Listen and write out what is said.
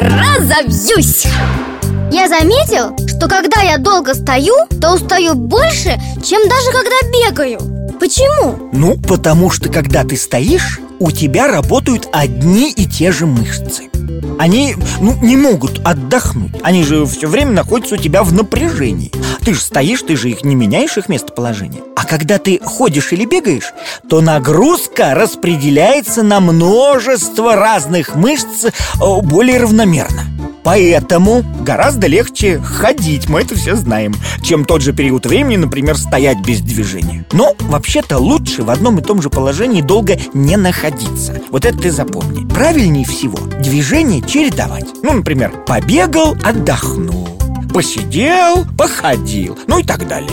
разобьюсь. Я заметил, что когда я долго стою, то устаю больше, чем даже когда бегаю Почему? Ну, потому что когда ты стоишь, у тебя работают одни и те же мышцы. Они, ну, не могут отдохнуть. Они же все время находятся у тебя в напряжении. Ты же стоишь, ты же их не меняешь, их местоположение. А когда ты ходишь или бегаешь, то нагрузка распределяется на множество разных мышц более равномерно Поэтому гораздо легче ходить, мы это все знаем Чем тот же период времени, например, стоять без движения. Но вообще-то лучше в одном и том же положении долго не находиться. Вот это ты запомни. Правильнее всего движение чередовать. Ну, например, побегал, отдохнул Посидел, походил Ну и так далее